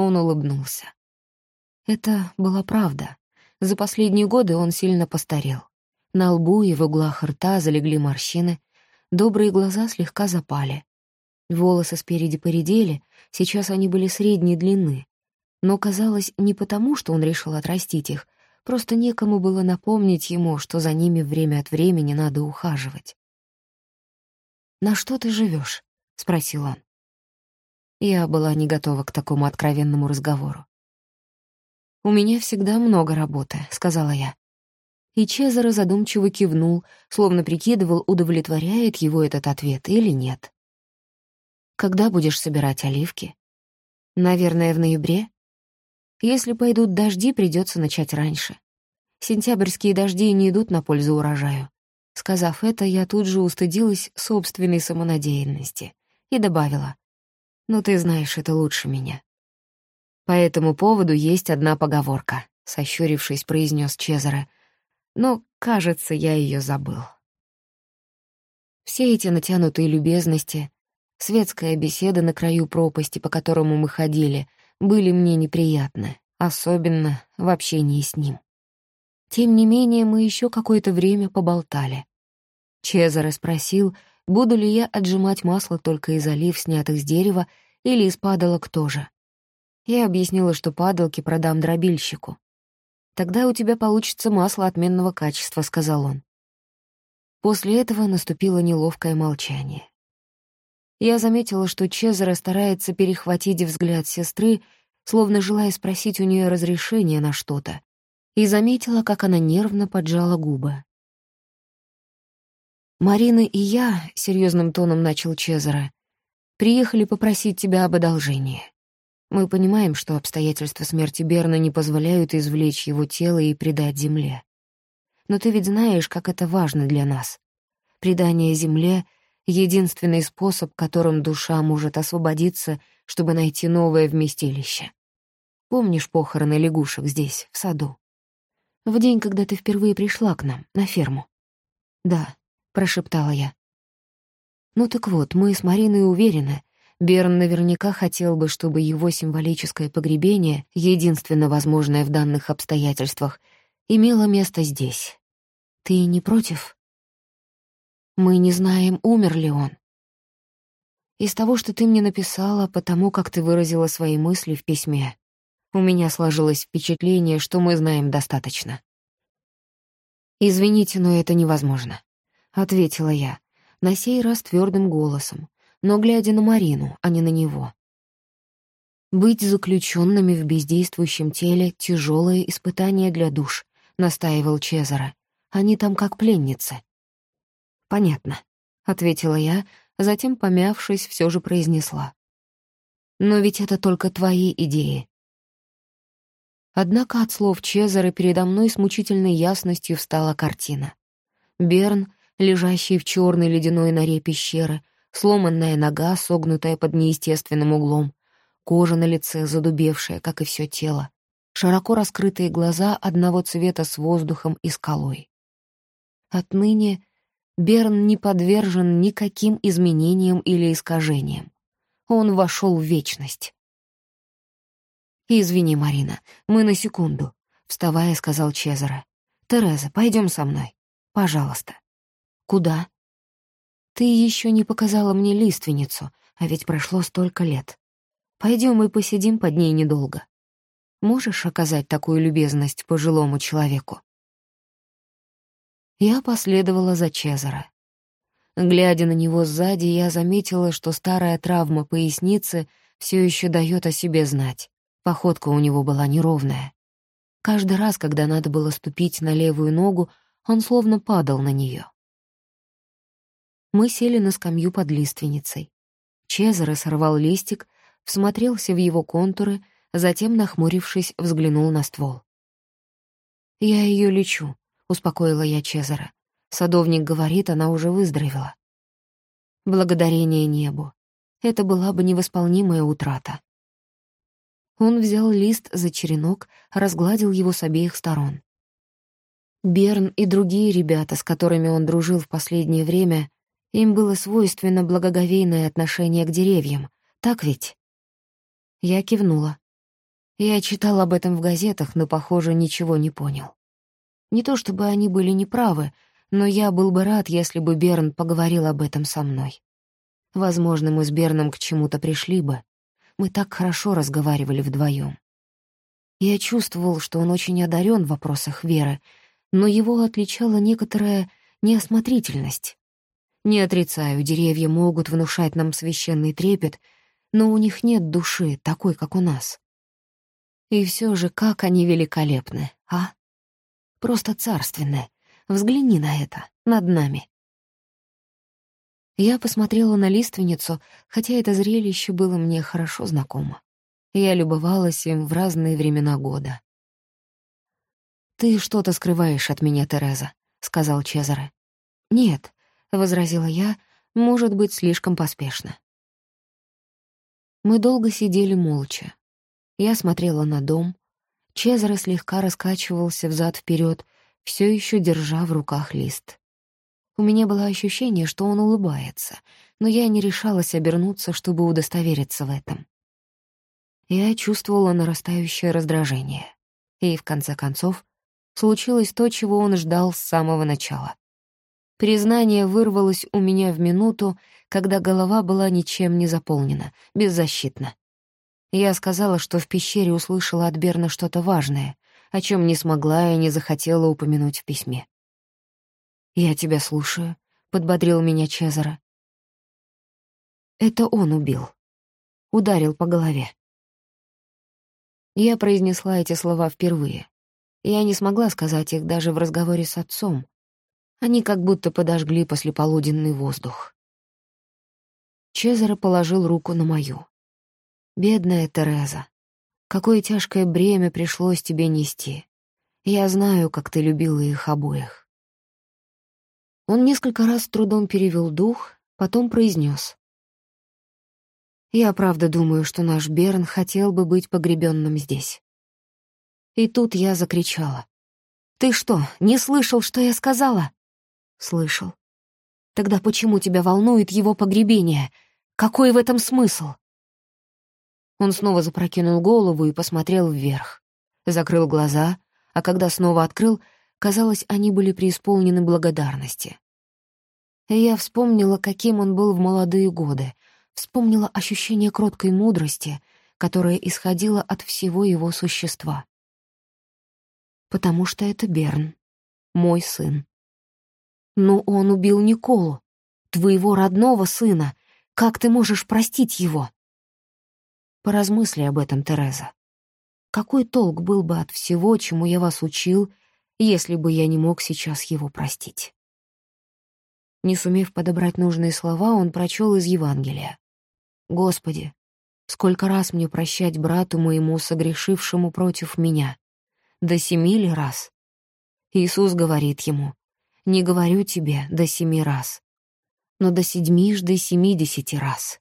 Он улыбнулся. Это была правда. За последние годы он сильно постарел. На лбу и в углах рта залегли морщины, добрые глаза слегка запали. Волосы спереди поредели, сейчас они были средней длины. Но казалось не потому, что он решил отрастить их, просто некому было напомнить ему, что за ними время от времени надо ухаживать. «На что ты живешь? спросил он. Я была не готова к такому откровенному разговору. «У меня всегда много работы», — сказала я. И Чезаро задумчиво кивнул, словно прикидывал, удовлетворяет его этот ответ или нет. «Когда будешь собирать оливки?» «Наверное, в ноябре?» «Если пойдут дожди, придется начать раньше. Сентябрьские дожди не идут на пользу урожаю». Сказав это, я тут же устыдилась собственной самонадеянности и добавила. «Ну, ты знаешь это лучше меня». «По этому поводу есть одна поговорка», — сощурившись, произнес Чезаре — но, кажется, я ее забыл. Все эти натянутые любезности, светская беседа на краю пропасти, по которому мы ходили, были мне неприятны, особенно в общении с ним. Тем не менее, мы еще какое-то время поболтали. Чезаре спросил, буду ли я отжимать масло только из олив, снятых с дерева, или из падалок тоже. Я объяснила, что падалки продам дробильщику. «Тогда у тебя получится масло отменного качества», — сказал он. После этого наступило неловкое молчание. Я заметила, что Чезаро старается перехватить взгляд сестры, словно желая спросить у нее разрешения на что-то, и заметила, как она нервно поджала губы. «Марина и я», — серьезным тоном начал Чезаро, — «приехали попросить тебя об одолжении. Мы понимаем, что обстоятельства смерти Берна не позволяют извлечь его тело и предать земле. Но ты ведь знаешь, как это важно для нас. Предание земле — единственный способ, которым душа может освободиться, чтобы найти новое вместилище. Помнишь похороны лягушек здесь, в саду? В день, когда ты впервые пришла к нам, на ферму. «Да», — прошептала я. «Ну так вот, мы с Мариной уверены, Берн наверняка хотел бы, чтобы его символическое погребение, единственно возможное в данных обстоятельствах, имело место здесь. Ты не против? Мы не знаем, умер ли он. Из того, что ты мне написала, потому как ты выразила свои мысли в письме, у меня сложилось впечатление, что мы знаем достаточно. «Извините, но это невозможно», — ответила я, на сей раз твердым голосом, но глядя на Марину, а не на него. «Быть заключенными в бездействующем теле — тяжелое испытание для душ», — настаивал Чезаро. «Они там как пленницы». «Понятно», — ответила я, затем, помявшись, все же произнесла. «Но ведь это только твои идеи». Однако от слов Чезаро передо мной с мучительной ясностью встала картина. Берн, лежащий в черной ледяной норе пещеры, сломанная нога, согнутая под неестественным углом, кожа на лице задубевшая, как и все тело, широко раскрытые глаза одного цвета с воздухом и скалой. Отныне Берн не подвержен никаким изменениям или искажениям. Он вошел в вечность. «Извини, Марина, мы на секунду», — вставая, сказал Чезаре. «Тереза, пойдем со мной. Пожалуйста». «Куда?» Ты еще не показала мне лиственницу, а ведь прошло столько лет. Пойдем и посидим под ней недолго. Можешь оказать такую любезность пожилому человеку?» Я последовала за Чезаро. Глядя на него сзади, я заметила, что старая травма поясницы все еще дает о себе знать. Походка у него была неровная. Каждый раз, когда надо было ступить на левую ногу, он словно падал на нее. Мы сели на скамью под лиственницей. Чезаре сорвал листик, всмотрелся в его контуры, затем, нахмурившись, взглянул на ствол. «Я ее лечу», — успокоила я Чезаре. Садовник говорит, она уже выздоровела. Благодарение небу. Это была бы невосполнимая утрата. Он взял лист за черенок, разгладил его с обеих сторон. Берн и другие ребята, с которыми он дружил в последнее время, им было свойственно благоговейное отношение к деревьям, так ведь? Я кивнула. Я читал об этом в газетах, но, похоже, ничего не понял. Не то чтобы они были неправы, но я был бы рад, если бы Берн поговорил об этом со мной. Возможно, мы с Берном к чему-то пришли бы. Мы так хорошо разговаривали вдвоем. Я чувствовал, что он очень одарен в вопросах веры, но его отличала некоторая неосмотрительность. Не отрицаю, деревья могут внушать нам священный трепет, но у них нет души, такой, как у нас. И все же, как они великолепны, а? Просто царственны. Взгляни на это, над нами. Я посмотрела на лиственницу, хотя это зрелище было мне хорошо знакомо. Я любовалась им в разные времена года. «Ты что-то скрываешь от меня, Тереза», — сказал Чезаре. «Нет», — возразила я, — «может быть, слишком поспешно». Мы долго сидели молча. Я смотрела на дом. Чезаре слегка раскачивался взад вперед, все еще держа в руках лист. У меня было ощущение, что он улыбается, но я не решалась обернуться, чтобы удостовериться в этом. Я чувствовала нарастающее раздражение. И, в конце концов, случилось то, чего он ждал с самого начала. Признание вырвалось у меня в минуту, когда голова была ничем не заполнена, беззащитна. Я сказала, что в пещере услышала от Берна что-то важное, о чем не смогла и не захотела упомянуть в письме. «Я тебя слушаю», — подбодрил меня Чезаро. Это он убил. Ударил по голове. Я произнесла эти слова впервые. Я не смогла сказать их даже в разговоре с отцом. Они как будто подожгли послеполуденный воздух. Чезаро положил руку на мою. «Бедная Тереза, какое тяжкое бремя пришлось тебе нести. Я знаю, как ты любила их обоих». Он несколько раз с трудом перевел дух, потом произнес: «Я правда думаю, что наш Берн хотел бы быть погребенным здесь». И тут я закричала. «Ты что, не слышал, что я сказала?» «Слышал. Тогда почему тебя волнует его погребение? Какой в этом смысл?» Он снова запрокинул голову и посмотрел вверх. Закрыл глаза, а когда снова открыл, казалось, они были преисполнены благодарности. Я вспомнила, каким он был в молодые годы, вспомнила ощущение кроткой мудрости, которое исходило от всего его существа. Потому что это Берн, мой сын. Но он убил Николу, твоего родного сына. Как ты можешь простить его? Поразмысли об этом, Тереза. Какой толк был бы от всего, чему я вас учил, если бы я не мог сейчас его простить? Не сумев подобрать нужные слова, он прочел из Евангелия. «Господи, сколько раз мне прощать брату моему, согрешившему против меня? До семи ли раз?» Иисус говорит ему, «Не говорю тебе до семи раз, но до седьмижды семидесяти раз».